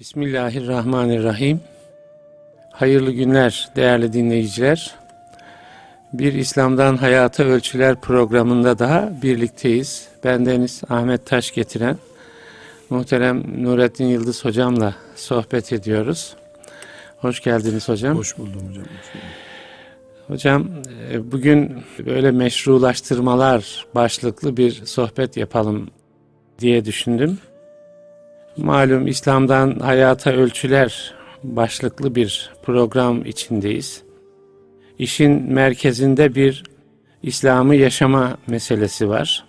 Bismillahirrahmanirrahim. Hayırlı günler değerli dinleyiciler. Bir İslam'dan Hayata Ölçüler programında daha birlikteyiz. Bendeniz Ahmet Taş getiren muhterem Nurettin Yıldız hocamla sohbet ediyoruz. Hoş geldiniz hocam. Hoş buldum hocam. Hoş buldum. Hocam e, bugün böyle meşrulaştırmalar başlıklı bir sohbet yapalım diye düşündüm. Malum İslam'dan Hayata Ölçüler başlıklı bir program içindeyiz. İşin merkezinde bir İslam'ı yaşama meselesi var.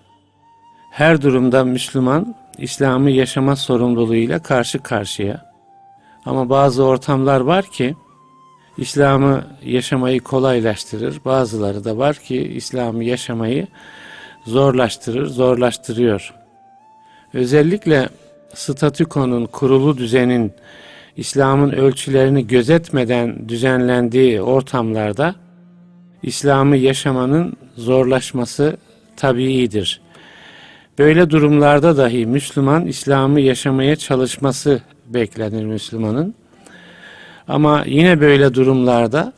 Her durumda Müslüman İslam'ı yaşama sorumluluğuyla karşı karşıya. Ama bazı ortamlar var ki İslam'ı yaşamayı kolaylaştırır. Bazıları da var ki İslam'ı yaşamayı zorlaştırır, zorlaştırıyor. Özellikle statükonun, kurulu düzenin, İslam'ın ölçülerini gözetmeden düzenlendiği ortamlarda İslam'ı yaşamanın zorlaşması tabiidir. Böyle durumlarda dahi Müslüman İslam'ı yaşamaya çalışması beklenir Müslümanın. Ama yine böyle durumlarda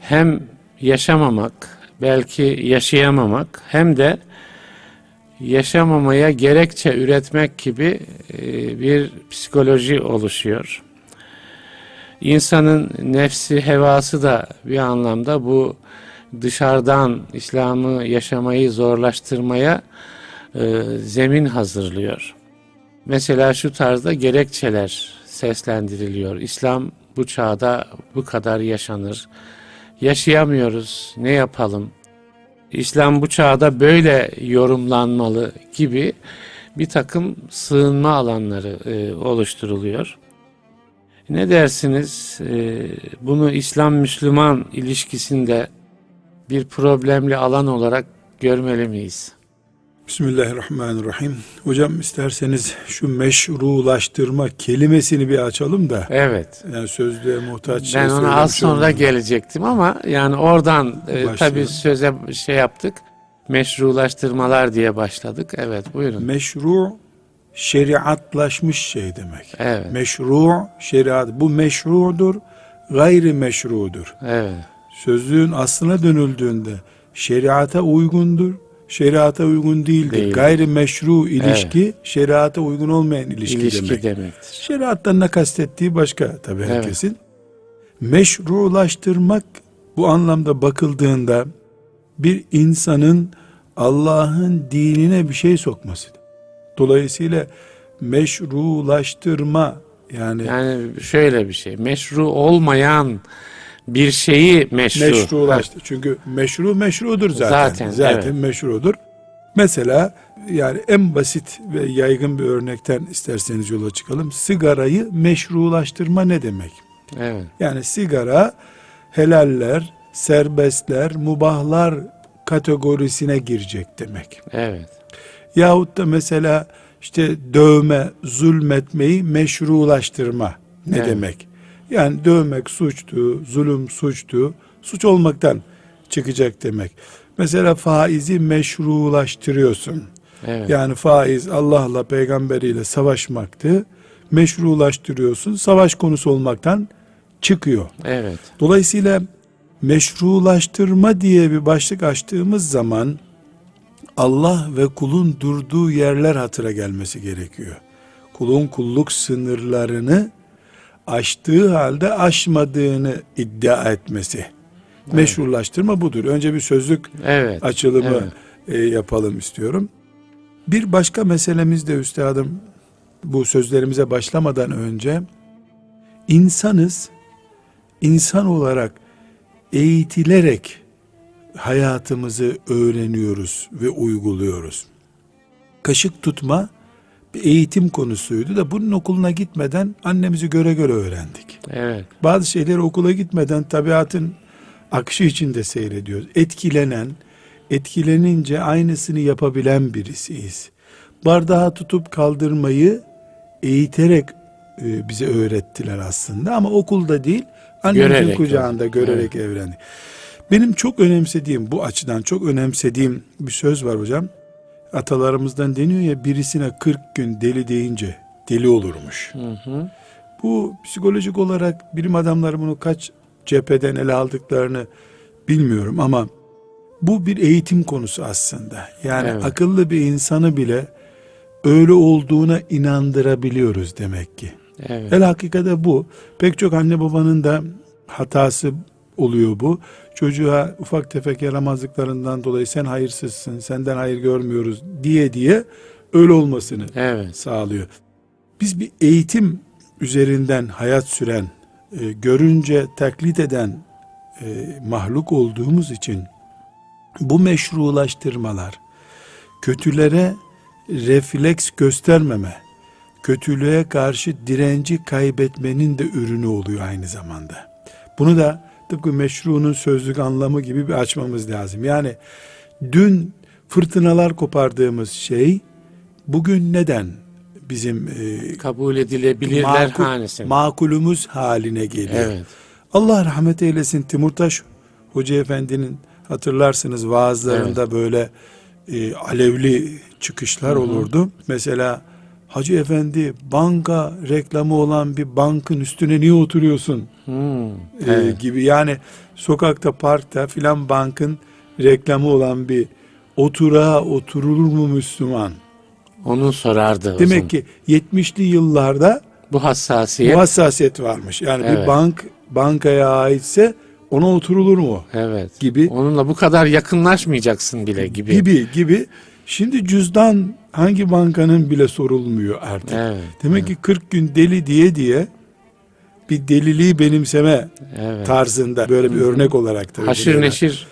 hem yaşamamak, belki yaşayamamak hem de yaşamamaya gerekçe üretmek gibi e, bir psikoloji oluşuyor. İnsanın nefsi, hevası da bir anlamda bu dışarıdan İslam'ı yaşamayı zorlaştırmaya e, zemin hazırlıyor. Mesela şu tarzda gerekçeler seslendiriliyor. İslam bu çağda bu kadar yaşanır. Yaşayamıyoruz, ne yapalım? İslam bu çağda böyle yorumlanmalı gibi bir takım sığınma alanları e, oluşturuluyor. Ne dersiniz? E, bunu İslam-Müslüman ilişkisinde bir problemli alan olarak görmeli miyiz? Bismillahirrahmanirrahim. Hocam isterseniz şu meşrulaştırma kelimesini bir açalım da. Evet. Yani sözlüğe muhtaç Ben ona az sonra gelecektim ama yani oradan e, tabii söze şey yaptık. Meşrulaştırmalar diye başladık. Evet buyurun. Meşru şeriatlaşmış şey demek. Evet. Meşru şeriat. Bu meşrudur, gayri meşrudur. Evet. Sözlüğün aslına dönüldüğünde şeriata uygundur, şeriata uygun değildir. Değil. Gayri meşru ilişki evet. şeriata uygun olmayan ilişki, ilişki demek. demektir. Şeriattan ne kastettiği başka tabii evet. herkesin. Meşrulaştırmak bu anlamda bakıldığında bir insanın Allah'ın dinine bir şey sokmasıdır. Dolayısıyla meşrulaştırma yani yani şöyle bir şey meşru olmayan bir şeyi meşru. Meşrulaştı. Çünkü meşru meşrudur zaten. Zaten, zaten evet. meşrudur. Mesela yani en basit ve yaygın bir örnekten isterseniz yola çıkalım. Sigarayı meşrulaştırma ne demek? Evet. Yani sigara helaller, serbestler, mubahlar kategorisine girecek demek. Evet. Yahut da mesela işte dövme, zulmetmeyi meşrulaştırma ne evet. demek? Yani dövmek suçtu, zulüm suçtu, suç olmaktan çıkacak demek. Mesela faizi meşrulaştırıyorsun. Evet. Yani faiz Allah'la peygamberiyle savaşmaktı. Meşrulaştırıyorsun. Savaş konusu olmaktan çıkıyor. Evet. Dolayısıyla meşrulaştırma diye bir başlık açtığımız zaman Allah ve kulun durduğu yerler hatıra gelmesi gerekiyor. Kulun kulluk sınırlarını aştığı halde aşmadığını iddia etmesi. Evet. Meşrulaştırma budur. Önce bir sözlük evet. açılımı evet. E, yapalım istiyorum. Bir başka meselemiz de üstadım bu sözlerimize başlamadan önce insanız insan olarak eğitilerek hayatımızı öğreniyoruz ve uyguluyoruz. Kaşık tutma bir eğitim konusuydu da bunun okuluna gitmeden annemizi göre göre öğrendik. Evet. Bazı şeyleri okula gitmeden tabiatın akışı içinde seyrediyoruz. Etkilenen, etkilenince aynısını yapabilen birisiyiz. Bardağı tutup kaldırmayı eğiterek e, bize öğrettiler aslında ama okulda değil annemizin görerek kucağında yani. görerek evet. öğrendik. Benim çok önemsediğim bu açıdan çok önemsediğim bir söz var hocam atalarımızdan deniyor ya birisine 40 gün deli deyince deli olurmuş. Hı hı. Bu psikolojik olarak bilim adamları bunu kaç cepheden ele aldıklarını bilmiyorum ama bu bir eğitim konusu aslında. Yani Evet. akıllı bir insanı bile öyle olduğuna inandırabiliyoruz demek ki. Evet. El hakikate bu. Pek çok anne babanın da hatası oluyor bu. Çocuğa ufak tefek yaramazlıklarından dolayı sen hayırsızsın, senden hayır görmüyoruz diye diye öyle olmasını Evet. sağlıyor. Biz bir eğitim üzerinden hayat süren, e, görünce taklit eden e, mahluk olduğumuz için bu meşrulaştırmalar kötülere refleks göstermeme, kötülüğe karşı direnci kaybetmenin de ürünü oluyor aynı zamanda. Bunu da tıpkı meşrunun sözlük anlamı gibi bir açmamız lazım. Yani dün fırtınalar kopardığımız şey bugün neden bizim e, Kabul edilebilirler makul- hanesine. makulümüz haline geliyor. Evet. Allah rahmet eylesin Timurtaş Hoca Efendi'nin hatırlarsınız vaazlarında böyle e, alevli çıkışlar olurdu. Mesela Hacı Efendi banka reklamı olan bir bankın üstüne niye oturuyorsun Hmm. e, Evet. gibi. Yani sokakta parkta filan bankın reklamı olan bir oturağa oturulur mu Müslüman? Onun sorardı. Demek ki 70'li yıllarda bu hassasiyet. bu hassasiyet varmış. Yani bir Evet. bank bankaya aitse ona oturulur mu? evet. gibi. Onunla bu kadar yakınlaşmayacaksın bile gibi. Gibi gibi. Şimdi cüzdan hangi bankanın bile sorulmuyor artık. Evet. Demek ki 40 gün deli diye diye bir deliliği benimseme Evet. tarzında böyle bir örnek olarak da veriyorlar. neşir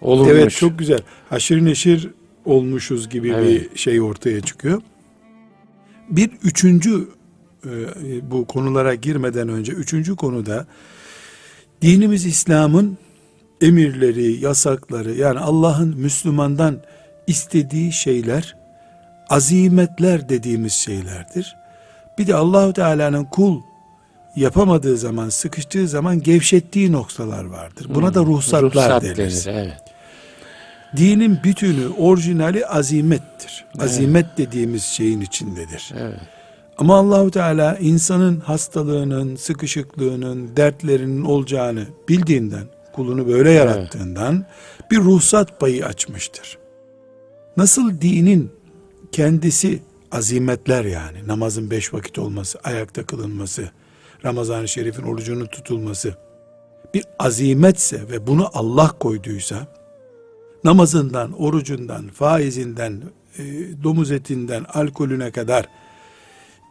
olunmuş. Evet çok güzel. Haşır neşir olmuşuz gibi Evet. bir şey ortaya çıkıyor. Bir üçüncü e, bu konulara girmeden önce üçüncü konuda dinimiz İslam'ın emirleri, yasakları yani Allah'ın Müslümandan istediği şeyler azimetler dediğimiz şeylerdir. Bir de Allahu Teala'nın kul yapamadığı zaman, sıkıştığı zaman gevşettiği noktalar vardır. Buna da ruhsatlar Ruhsat deriz. denir. Evet. Dinin bütünü, orijinali azimettir. Azimet dediğimiz şeyin içindedir. Evet. Ama Allahu Teala insanın hastalığının, sıkışıklığının, dertlerinin olacağını bildiğinden, kulunu böyle yarattığından bir ruhsat payı açmıştır. Nasıl dinin kendisi azimetler yani namazın beş vakit olması, ayakta kılınması, Ramazan-ı Şerif'in orucunun tutulması bir azimetse ve bunu Allah koyduysa namazından, orucundan, faizinden, e, domuz etinden, alkolüne kadar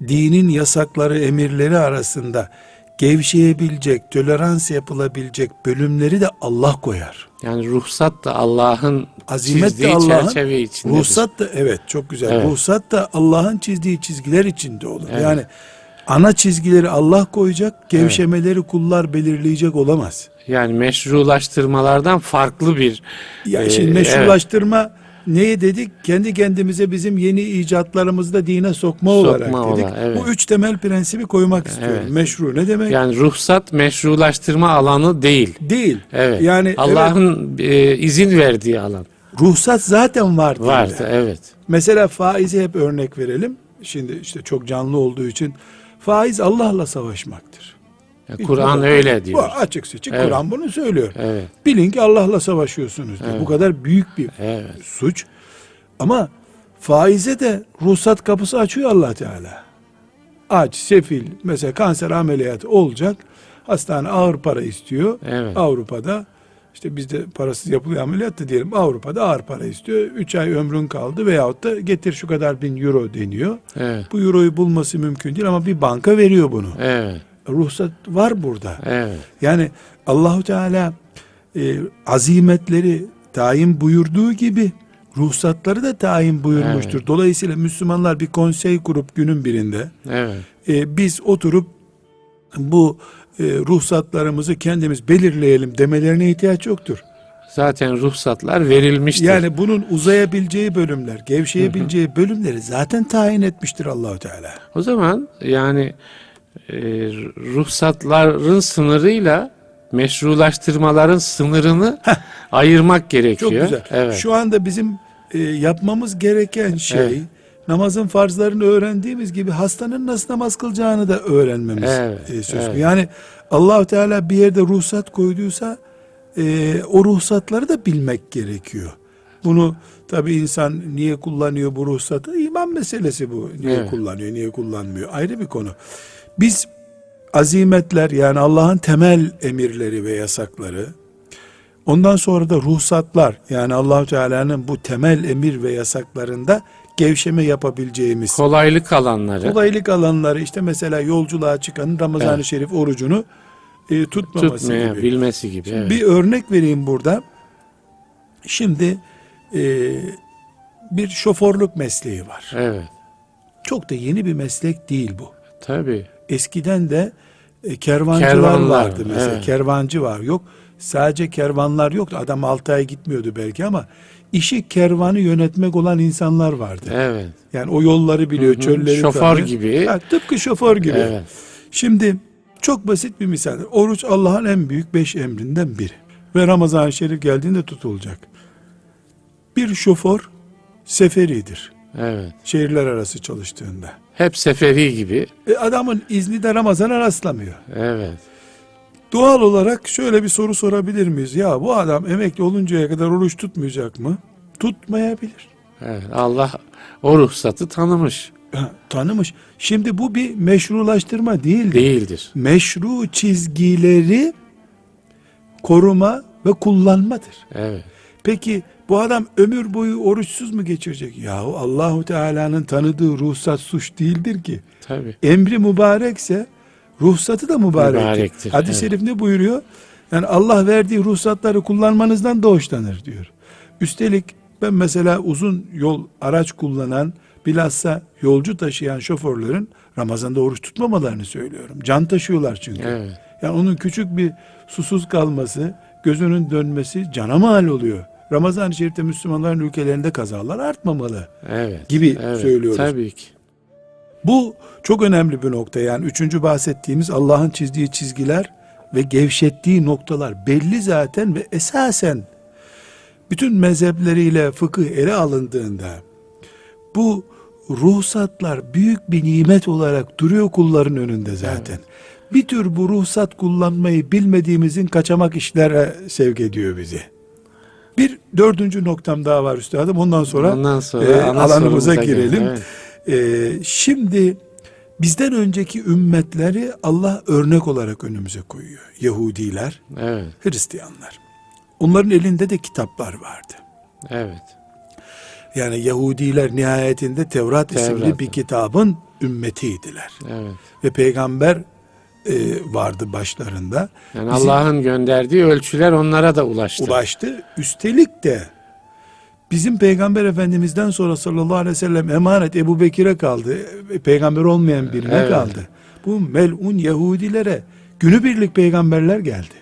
dinin yasakları, emirleri arasında gevşeyebilecek, tolerans yapılabilecek bölümleri de Allah koyar. Yani ruhsat da Allah'ın Azimet de çizdiği Allah'ın, çerçeve içindedir. ruhsat da evet çok güzel. Evet. Ruhsat da Allah'ın çizdiği çizgiler içinde olur. Evet. Yani ana çizgileri Allah koyacak, gevşemeleri kullar belirleyecek olamaz. Yani meşrulaştırmalardan farklı bir Ya e, şimdi meşrulaştırma neye dedik? Kendi kendimize bizim yeni icatlarımızı da dine sokma, olarak dedik. olarak, evet. Bu üç temel prensibi koymak istiyorum. Evet. Meşru ne demek? evet, yani ruhsat meşrulaştırma alanı değil. Değil. Evet. Yani evet, Allah'ın e, izin verdiği alan. ruhsat zaten var. dinde. Vardı evet. Mesela faizi hep örnek verelim. Şimdi işte çok canlı olduğu için faiz Allah'la savaşmaktır. Kur'an öyle diyor. Bu açık seçik Evet. Kur'an bunu söylüyor. Evet. Bilin ki Allah'la savaşıyorsunuz diyor. Bu kadar büyük bir Evet. suç. Ama faize de ruhsat kapısı açıyor Allah Teala. Aç, sefil, mesela kanser ameliyatı olacak. Hastane ağır para istiyor. Evet. Avrupa'da işte bizde parasız yapılıyor ameliyat da diyelim Avrupa'da ağır para istiyor. 3 ay ömrün kaldı veyahut da getir şu kadar bin euro deniyor. Evet. Bu euroyu bulması mümkün değil ama bir banka veriyor bunu. Evet. Ruhsat var burada. Evet. Yani Allahu Teala e, azimetleri tayin buyurduğu gibi ruhsatları da tayin buyurmuştur. Dolayısıyla Müslümanlar bir konsey kurup günün birinde Evet. e, biz oturup bu e, ruhsatlarımızı kendimiz belirleyelim demelerine ihtiyaç yoktur. Zaten ruhsatlar verilmiştir. Yani bunun uzayabileceği bölümler, gevşeyebileceği bölümleri zaten tayin etmiştir Allahu Teala. O zaman yani ruhsatların sınırıyla meşrulaştırmaların sınırını ayırmak Çok gerekiyor. güzel. Evet. Şu anda bizim e, yapmamız gereken şey Evet. namazın farzlarını öğrendiğimiz gibi hastanın nasıl namaz kılacağını da öğrenmemiz Evet, e, söz evet. Yani allah Teala bir yerde ruhsat koyduysa e, o ruhsatları da bilmek gerekiyor. Bunu tabi insan niye kullanıyor bu ruhsatı? İman meselesi bu. Niye Evet. kullanıyor, niye kullanmıyor? Ayrı bir konu. Biz azimetler yani Allah'ın temel emirleri ve yasakları ondan sonra da ruhsatlar yani Allahu Teala'nın bu temel emir ve yasaklarında gevşeme yapabileceğimiz Kolaylık alanları kolaylık alanları işte mesela yolculuğa çıkanın Ramazan-ı Evet. Şerif orucunu e, tutmaması tutmaya gibi. bilmesi gibi. Evet. Bir örnek vereyim burada. Şimdi e, bir şoförlük mesleği var. Evet. Çok da yeni bir meslek değil bu. Tabii. Eskiden de e, kervancılar Kervanlar, vardı mesela. evet. Kervancı var. Yok sadece kervanlar yoktu. Adam 6 ay gitmiyordu belki ama işi kervanı yönetmek olan insanlar vardı. Evet. Yani o yolları biliyor, Hı hı. çölleri Şoför tanıyor. gibi. Ha, tıpkı şoför gibi. Evet. Şimdi çok basit bir misal. Oruç Allah'ın en büyük beş emrinden biri. Ve Ramazan-ı Şerif geldiğinde tutulacak. Bir şoför seferidir. Evet. Şehirler arası çalıştığında. Hep seferi gibi. E adamın izni de Ramazan'a rastlamıyor. Evet. Doğal olarak şöyle bir soru sorabilir miyiz? Ya bu adam emekli oluncaya kadar oruç tutmayacak mı? Tutmayabilir. Evet. Allah o ruhsatı tanımış. Ha, tanımış. Şimdi bu bir meşrulaştırma değil. Değildir. Meşru çizgileri koruma ve kullanmadır. Evet. Peki bu adam ömür boyu oruçsuz mu geçirecek? Yahu Allahu Teala'nın tanıdığı ruhsat suç değildir ki. Tabii. Emri mübarekse ruhsatı da mübarektir. Mübarektir, Hadis-i evet. şerif ne buyuruyor? Yani Allah verdiği ruhsatları kullanmanızdan da hoşlanır diyor. Üstelik ben mesela uzun yol araç kullanan bilhassa yolcu taşıyan şoförlerin Ramazan'da oruç tutmamalarını söylüyorum. Can taşıyorlar çünkü. Evet. Yani onun küçük bir susuz kalması, gözünün dönmesi cana mal oluyor. Ramazan-ı Şerif'te Müslümanların ülkelerinde kazalar artmamalı. Evet. Gibi evet. söylüyoruz. Tabii ki. Bu çok önemli bir nokta. Yani üçüncü bahsettiğimiz Allah'ın çizdiği çizgiler ve gevşettiği noktalar belli zaten ve esasen bütün mezhepleriyle fıkıh ele alındığında bu ruhsatlar büyük bir nimet olarak duruyor kulların önünde zaten. Bir tür bu ruhsat kullanmayı bilmediğimizin kaçamak işlere sevk ediyor bizi. Bir dördüncü noktam daha var üstadım. Ondan sonra, Ondan sonra e, alanımıza girelim. gelelim. Evet. Ee, şimdi bizden önceki ümmetleri Allah örnek olarak önümüze koyuyor. Yahudiler, Evet. Hristiyanlar. Onların elinde de kitaplar vardı. Evet. Yani Yahudiler nihayetinde Tevrat, isimli Tevrat. bir kitabın ümmetiydiler. Evet. Ve peygamber e, vardı başlarında. Yani Allah'ın gönderdiği ölçüler onlara da ulaştı. ulaştı. Üstelik de bizim peygamber efendimizden sonra sallallahu aleyhi ve sellem emanet Ebu Bekir'e kaldı. E, Peygamber olmayan birine Evet. kaldı. Bu melun Yahudilere günübirlik peygamberler geldi.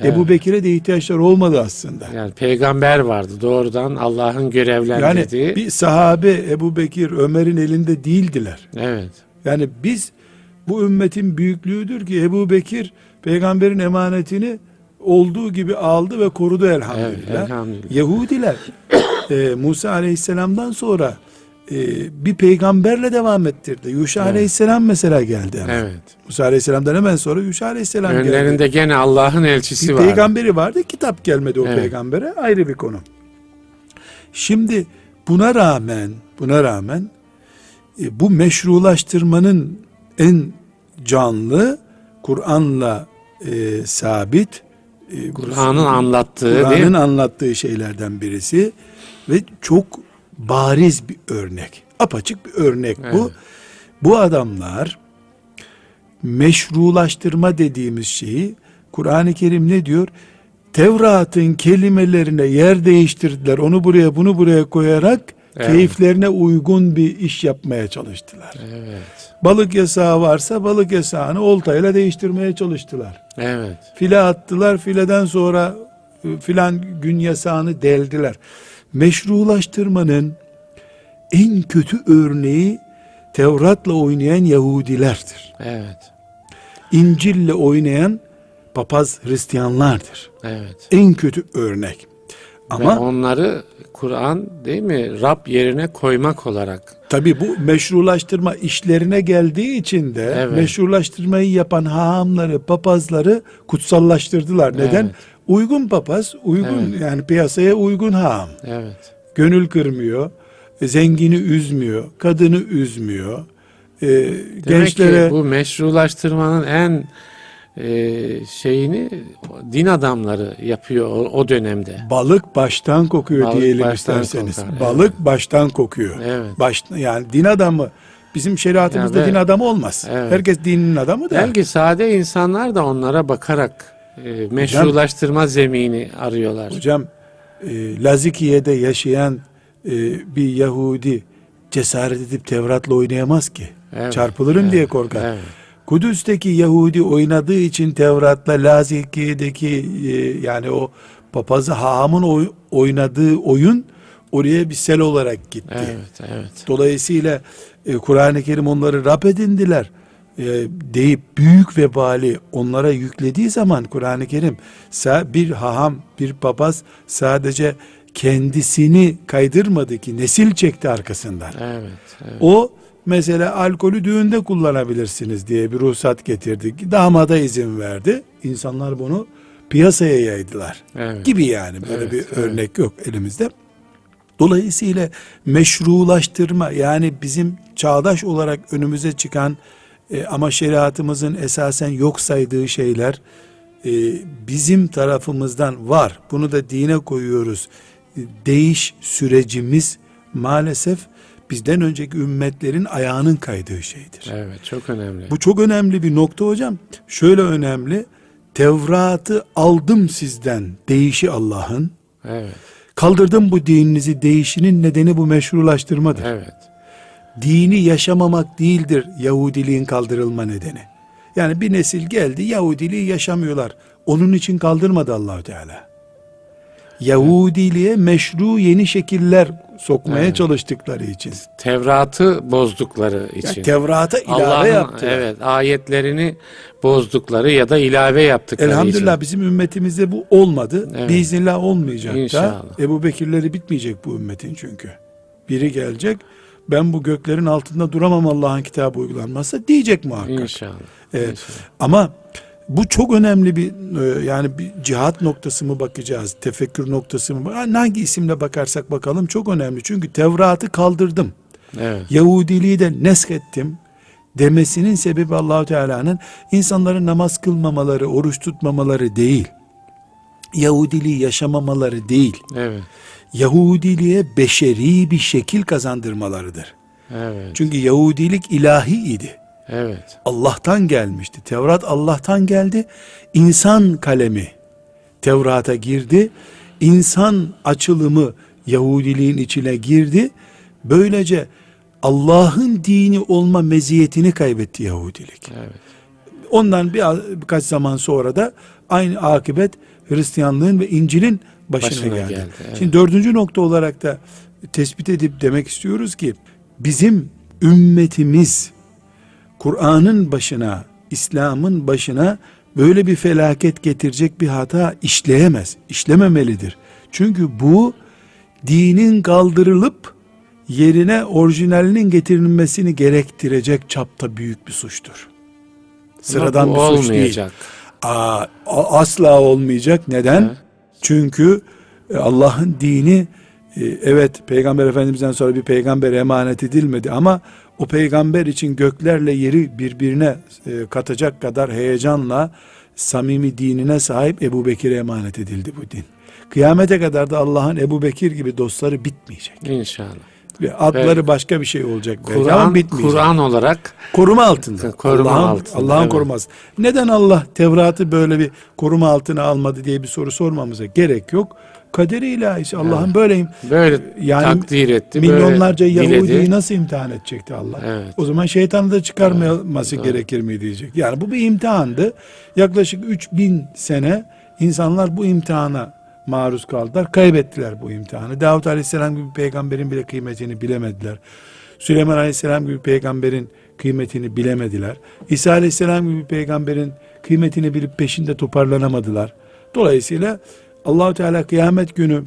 Evet. Ebu Bekir'e de ihtiyaçları olmadı aslında. Yani peygamber vardı doğrudan Allah'ın Yani görevlendirdiği. bir sahabe Ebu Bekir Ömer'in elinde değildiler. Evet. Yani biz bu ümmetin büyüklüğüdür ki Ebu Bekir peygamberin emanetini olduğu gibi aldı ve korudu elhamdülillah. Evet, elhamdülillah. Yahudiler e, Musa aleyhisselamdan sonra e, bir peygamberle devam ettirdi. Yuşa Evet. aleyhisselam mesela geldi. hemen. Evet. Musa aleyhisselamdan hemen sonra Yuşa aleyhisselam geldi. Önlerinde gene Allah'ın elçisi Bir var. peygamberi vardı, kitap gelmedi o Evet. peygambere. Ayrı bir konu. Şimdi buna rağmen, buna rağmen e, bu meşrulaştırmanın en canlı Kur'an'la e, sabit e, Kur'an'ın anlattığı Kur'an'ın anlattığı şeylerden birisi ve çok bariz bir örnek. Apaçık bir örnek bu. Evet. Bu adamlar meşrulaştırma dediğimiz şeyi Kur'an-ı Kerim ne diyor? Tevrat'ın kelimelerine yer değiştirdiler. Onu buraya bunu buraya koyarak Evet. keyiflerine uygun bir iş yapmaya çalıştılar. Evet. Balık yasağı varsa balık yasağını oltayla değiştirmeye çalıştılar. Evet. File attılar. Fileden sonra e, filan gün yasağını deldiler. Meşrulaştırmanın en kötü örneği Tevrat'la oynayan Yahudilerdir. Evet. İncil'le oynayan papaz Hristiyanlardır. Evet. En kötü örnek. Ama Ve onları Kur'an değil mi Rab yerine koymak olarak. Tabi bu meşrulaştırma işlerine geldiği için de evet. meşrulaştırmayı yapan hahamları, papazları kutsallaştırdılar. Neden? Evet. Uygun papaz, uygun evet. yani piyasaya uygun haham. Evet. Gönül kırmıyor, zengini üzmüyor, kadını üzmüyor. Ee, Demek gençlere ki bu meşrulaştırmanın en e, şeyini din adamları yapıyor o, o dönemde. Balık baştan kokuyor Balık diyelim baştan isterseniz. Kokar, Balık evet. baştan kokuyor. Evet. Baş, yani din adamı bizim şeriatımızda yani, din adamı olmaz. Evet. Herkes dinin adamı da. Belki sade insanlar da onlara bakarak e, meşrulaştırma hocam, zemini arıyorlar. Hocam e, Lazikiye'de yaşayan e, bir Yahudi cesaret edip Tevrat'la oynayamaz ki. Evet, Çarpılırım evet, diye korkar. Evet. Kudüs'teki Yahudi oynadığı için Tevrat'la Lazikiye'deki e, yani o papazı hahamın oy, oynadığı oyun oraya bir sel olarak gitti. Evet, evet. Dolayısıyla e, Kur'an-ı Kerim onları rap edindiler e, deyip büyük vebali onlara yüklediği zaman Kur'an-ı Kerim bir haham, bir papaz sadece kendisini kaydırmadı ki nesil çekti arkasından. Evet, evet. O mesela alkolü düğünde kullanabilirsiniz diye bir ruhsat getirdi. Damada izin verdi. İnsanlar bunu piyasaya yaydılar. Evet. Gibi yani böyle evet, bir evet. örnek yok elimizde. Dolayısıyla meşrulaştırma yani bizim çağdaş olarak önümüze çıkan e, ama şeriatımızın esasen yok saydığı şeyler e, bizim tarafımızdan var. Bunu da dine koyuyoruz. E, değiş sürecimiz maalesef bizden önceki ümmetlerin ayağının kaydığı şeydir. Evet çok önemli. Bu çok önemli bir nokta hocam. Şöyle önemli. Tevrat'ı aldım sizden değişi Allah'ın. Evet. Kaldırdım bu dininizi değişinin nedeni bu meşrulaştırmadır. Evet. Dini yaşamamak değildir Yahudiliğin kaldırılma nedeni. Yani bir nesil geldi Yahudiliği yaşamıyorlar. Onun için kaldırmadı Allahü Teala. Yahudiliğe meşru yeni şekiller sokmaya evet. çalıştıkları için. Tevrat'ı bozdukları için. Yani Tevrat'a ilave yaptılar. Evet, ayetlerini bozdukları ya da ilave yaptıkları Elhamdülillah için. bizim ümmetimizde bu olmadı. Evet. Biiznillah olmayacak İnşallah. da. Ebu Bekirleri bitmeyecek bu ümmetin çünkü. Biri gelecek ben bu göklerin altında duramam Allah'ın kitabı uygulanmazsa diyecek muhakkak. İnşallah. Evet. İnşallah. Ama bu çok önemli bir e, yani bir cihat noktası mı bakacağız, tefekkür noktası mı? Hangi isimle bakarsak bakalım çok önemli. Çünkü Tevrat'ı kaldırdım. Evet. Yahudiliği de nesk ettim demesinin sebebi Allahu Teala'nın insanların namaz kılmamaları, oruç tutmamaları değil. Yahudiliği yaşamamaları değil. Evet. Yahudiliğe beşeri bir şekil kazandırmalarıdır. Evet. Çünkü Yahudilik ilahi idi. Evet. Allah'tan gelmişti. Tevrat Allah'tan geldi. İnsan kalemi Tevrat'a girdi. İnsan açılımı Yahudiliğin içine girdi. Böylece Allah'ın dini olma meziyetini kaybetti Yahudilik. Evet. Ondan bir, birkaç zaman sonra da aynı akıbet Hristiyanlığın ve İncil'in başına, başına geldi. geldi evet. Şimdi dördüncü nokta olarak da tespit edip demek istiyoruz ki bizim ümmetimiz Kur'an'ın başına, İslam'ın başına böyle bir felaket getirecek bir hata işleyemez, işlememelidir. Çünkü bu dinin kaldırılıp yerine orijinalinin getirilmesini gerektirecek çapta büyük bir suçtur. Sıradan bir suç olmayacak. değil. Aa, asla olmayacak. Neden? Evet. Çünkü e, Allah'ın dini evet peygamber efendimizden sonra bir peygamber emanet edilmedi ama o peygamber için göklerle yeri birbirine e, katacak kadar heyecanla samimi dinine sahip Ebu Bekir'e emanet edildi bu din. Kıyamete kadar da Allah'ın Ebu Bekir gibi dostları bitmeyecek. İnşallah. Ve adları Ve başka bir şey olacak. Kur'an Kur'an olarak koruma altında. Koruma Allah'ın altında. Allah'ın evet. koruması. Neden Allah Tevrat'ı böyle bir koruma altına almadı diye bir soru sormamıza gerek yok. Kaderi ilahisi Allah'ın evet. böyleyim. Böyle yani takdir etti. Milyonlarca Yahudi'yi nasıl imtihan edecekti Allah? Evet. O zaman şeytanı da çıkarmaması evet. gerekir mi diyecek. Yani bu bir imtihandı. Yaklaşık 3000 sene insanlar bu imtihana maruz kaldılar. Kaybettiler bu imtihanı. Davut Aleyhisselam gibi peygamberin bile kıymetini bilemediler. Süleyman Aleyhisselam gibi peygamberin kıymetini bilemediler. İsa Aleyhisselam gibi peygamberin kıymetini bilip peşinde toparlanamadılar. Dolayısıyla Allahu Teala kıyamet günü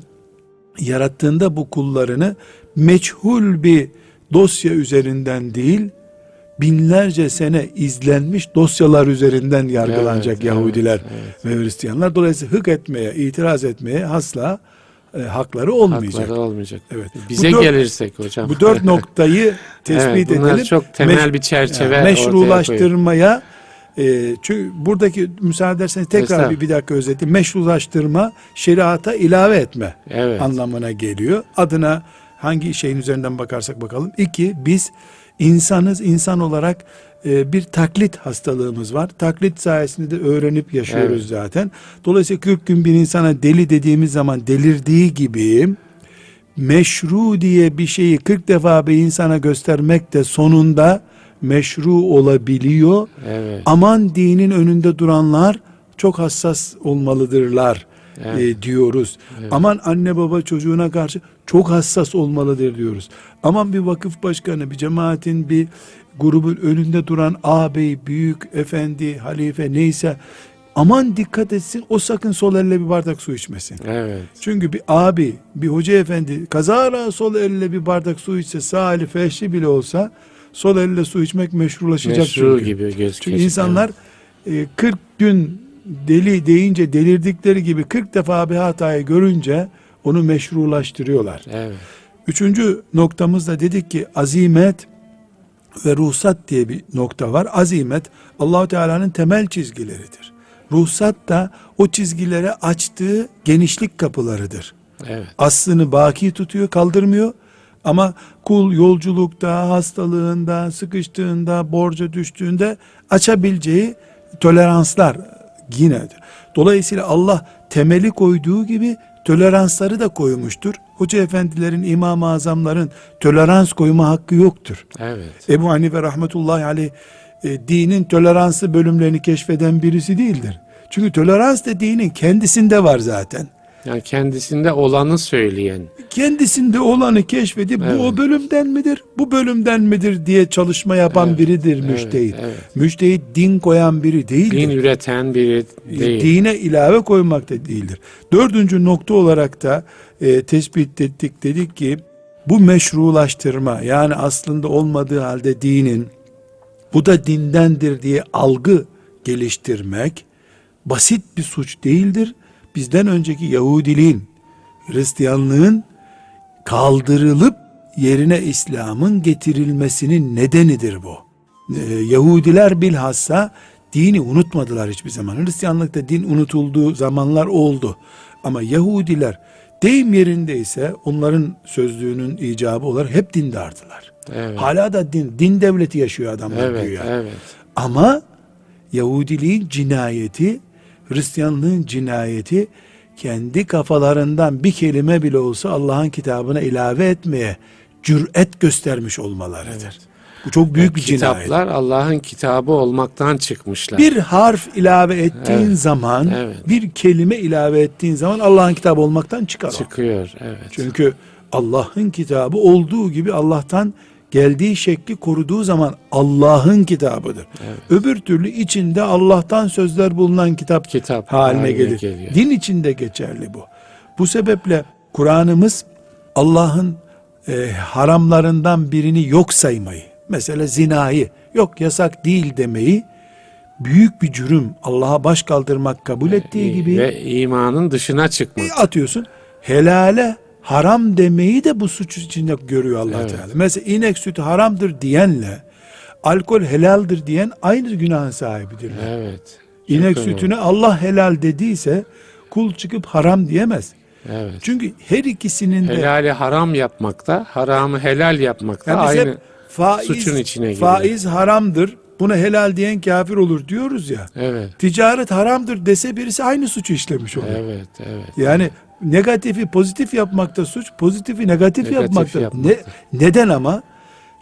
yarattığında bu kullarını meçhul bir dosya üzerinden değil, binlerce sene izlenmiş dosyalar üzerinden yargılanacak Evet, Yahudiler evet, ve Hristiyanlar. Dolayısıyla hık etmeye, itiraz etmeye asla e, hakları olmayacak. Hakları olmayacak. Evet. Bize Bu dört- gelirsek hocam. Bu dört noktayı tespit Evet, edelim. çok temel Meş- bir çerçeve yani meşrulaştırmaya e, çünkü buradaki müsaade ederseniz tekrar bir, bir dakika özetleyeyim. Meşrulaştırma şeriata ilave etme Evet. anlamına geliyor. Adına hangi şeyin üzerinden bakarsak bakalım. İki, biz insanız, insan olarak e, bir taklit hastalığımız var. Taklit sayesinde de öğrenip yaşıyoruz Evet. zaten. Dolayısıyla 40 gün bir insana deli dediğimiz zaman delirdiği gibi meşru diye bir şeyi 40 defa bir insana göstermek de sonunda meşru olabiliyor. Evet. Aman dinin önünde duranlar çok hassas olmalıdırlar Evet. e, diyoruz. Evet. Aman anne baba çocuğuna karşı çok hassas olmalıdır diyoruz. Aman bir vakıf başkanı, bir cemaatin bir grubun önünde duran ağabey, büyük, efendi, halife neyse aman dikkat etsin o sakın sol elle bir bardak su içmesin. Evet. Çünkü bir abi, bir hoca efendi kazara sol elle bir bardak su içse sahili feşli bile olsa sol elle su içmek meşrulaşacak. Meşru çünkü. gibi gözüküyor. Çünkü insanlar e, 40 gün deli deyince delirdikleri gibi 40 defa bir hatayı görünce onu meşrulaştırıyorlar. Evet. Üçüncü noktamızda dedik ki azimet ve ruhsat diye bir nokta var. Azimet Allahu Teala'nın temel çizgileridir. Ruhsat da o çizgilere açtığı genişlik kapılarıdır. Evet. Aslını baki tutuyor, kaldırmıyor. Ama kul yolculukta, hastalığında, sıkıştığında, borca düştüğünde açabileceği toleranslar yinedir. Dolayısıyla Allah temeli koyduğu gibi toleransları da koymuştur. Hoca efendilerin, imam-ı azamların tolerans koyma hakkı yoktur. Evet. Ebu Hanife rahmetullahi aleyh e, dinin toleransı bölümlerini keşfeden birisi değildir. Çünkü tolerans da dinin kendisinde var zaten. Yani kendisinde olanı söyleyen. Kendisinde olanı keşfedip Evet. bu o bölümden midir, bu bölümden midir diye çalışma yapan Evet, biridir evet, müştehit. evet. Müştehit din koyan biri değildir. Din üreten biri değil. Dine ilave koymak da değildir. Dördüncü nokta olarak da e, tespit ettik dedik ki bu meşrulaştırma yani aslında olmadığı halde dinin bu da dindendir diye algı geliştirmek basit bir suç değildir. Bizden önceki Yahudiliğin, Hristiyanlığın kaldırılıp yerine İslam'ın getirilmesinin nedenidir bu. Ee, Yahudiler bilhassa dini unutmadılar hiçbir zaman. Hristiyanlıkta din unutulduğu zamanlar oldu. Ama Yahudiler deyim yerindeyse onların sözlüğünün icabı olarak hep dindardılar. Evet. Hala da din, din devleti yaşıyor adamlar Evet, güya. evet. Ama Yahudiliğin cinayeti, Hristiyanlığın cinayeti kendi kafalarından bir kelime bile olsa Allah'ın kitabına ilave etmeye cüret göstermiş olmalarıdır. Bu çok büyük bir cinayet. Kitaplar Allah'ın kitabı olmaktan çıkmışlar. Bir harf ilave ettiğin Evet, zaman, evet. bir kelime ilave ettiğin zaman Allah'ın kitabı olmaktan çıkar o. çıkıyor. Evet. Çünkü Allah'ın kitabı olduğu gibi Allah'tan geldiği şekli koruduğu zaman Allah'ın kitabıdır. Öbür türlü içinde Allah'tan sözler bulunan kitap, Kitap haline haline gelir. geliyor. Din içinde geçerli bu. Bu sebeple Kur'an'ımız Allah'ın e, haramlarından birini yok saymayı, mesela zinayı yok yasak değil demeyi büyük bir cürüm Allah'a baş kaldırmak kabul ettiği gibi Ve imanın dışına çıkmak. bir atıyorsun. Helale haram demeyi de bu suç içinde görüyor allah Evet. Teala. Mesela inek sütü haramdır diyenle alkol helaldir diyen aynı günahın sahibidirler. Evet. İnek Çok sütüne Allah helal dediyse kul çıkıp haram diyemez. Evet. Çünkü her ikisinin de Helali haram yapmakta, haramı helal yapmakta Yani aynı faiz, suçun içine giriyor. faiz haramdır. Buna helal diyen kafir olur diyoruz ya. Evet. Ticaret haramdır dese birisi aynı suçu işlemiş olur. Evet, evet. Yani negatifi pozitif yapmakta suç, pozitifi negatif, Negatif yapmakta. yapmakta. Ne, neden ama?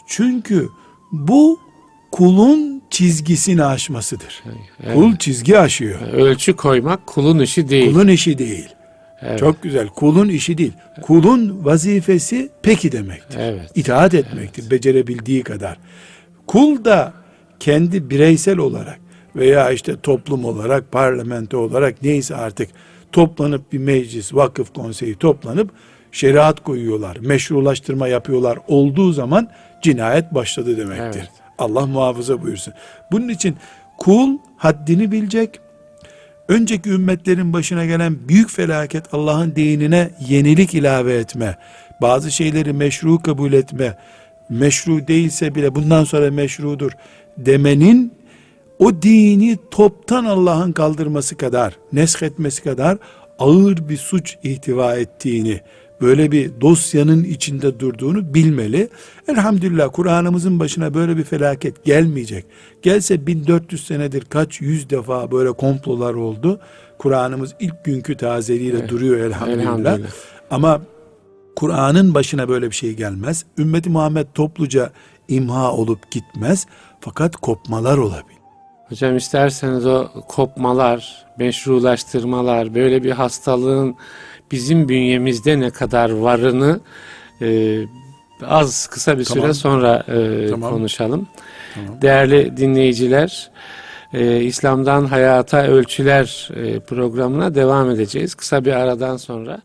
Çünkü bu kulun çizgisini aşmasıdır. Evet. Kul çizgi aşıyor. Ölçü koymak kulun işi değil. Kulun işi değil. Evet. Çok güzel. Kulun işi değil. Kulun vazifesi peki demektir. Evet. İtaat etmektir becerebildiği kadar. Kul da kendi bireysel olarak veya işte toplum olarak, parlamento olarak neyse artık toplanıp bir meclis, vakıf konseyi toplanıp şeriat koyuyorlar, meşrulaştırma yapıyorlar olduğu zaman cinayet başladı demektir. Evet. Allah muhafaza buyursun. Bunun için kul haddini bilecek. Önceki ümmetlerin başına gelen büyük felaket Allah'ın dinine yenilik ilave etme, bazı şeyleri meşru kabul etme, meşru değilse bile bundan sonra meşrudur demenin o dini toptan Allah'ın kaldırması kadar, nesk etmesi kadar ağır bir suç ihtiva ettiğini, böyle bir dosyanın içinde durduğunu bilmeli. Elhamdülillah Kur'an'ımızın başına böyle bir felaket gelmeyecek. Gelse 1400 senedir kaç yüz defa böyle komplolar oldu. Kur'an'ımız ilk günkü tazeliğiyle Evet. duruyor elhamdülillah. Elhamdülillah. Ama Kur'an'ın başına böyle bir şey gelmez. Ümmeti Muhammed topluca imha olup gitmez. Fakat kopmalar olabilir. Hocam isterseniz o kopmalar, meşrulaştırmalar, böyle bir hastalığın bizim bünyemizde ne kadar varını e, az kısa bir Tamam. süre sonra e, Tamam. konuşalım. Tamam. Değerli dinleyiciler, e, İslam'dan Hayata Ölçüler e, programına devam edeceğiz. Kısa bir aradan sonra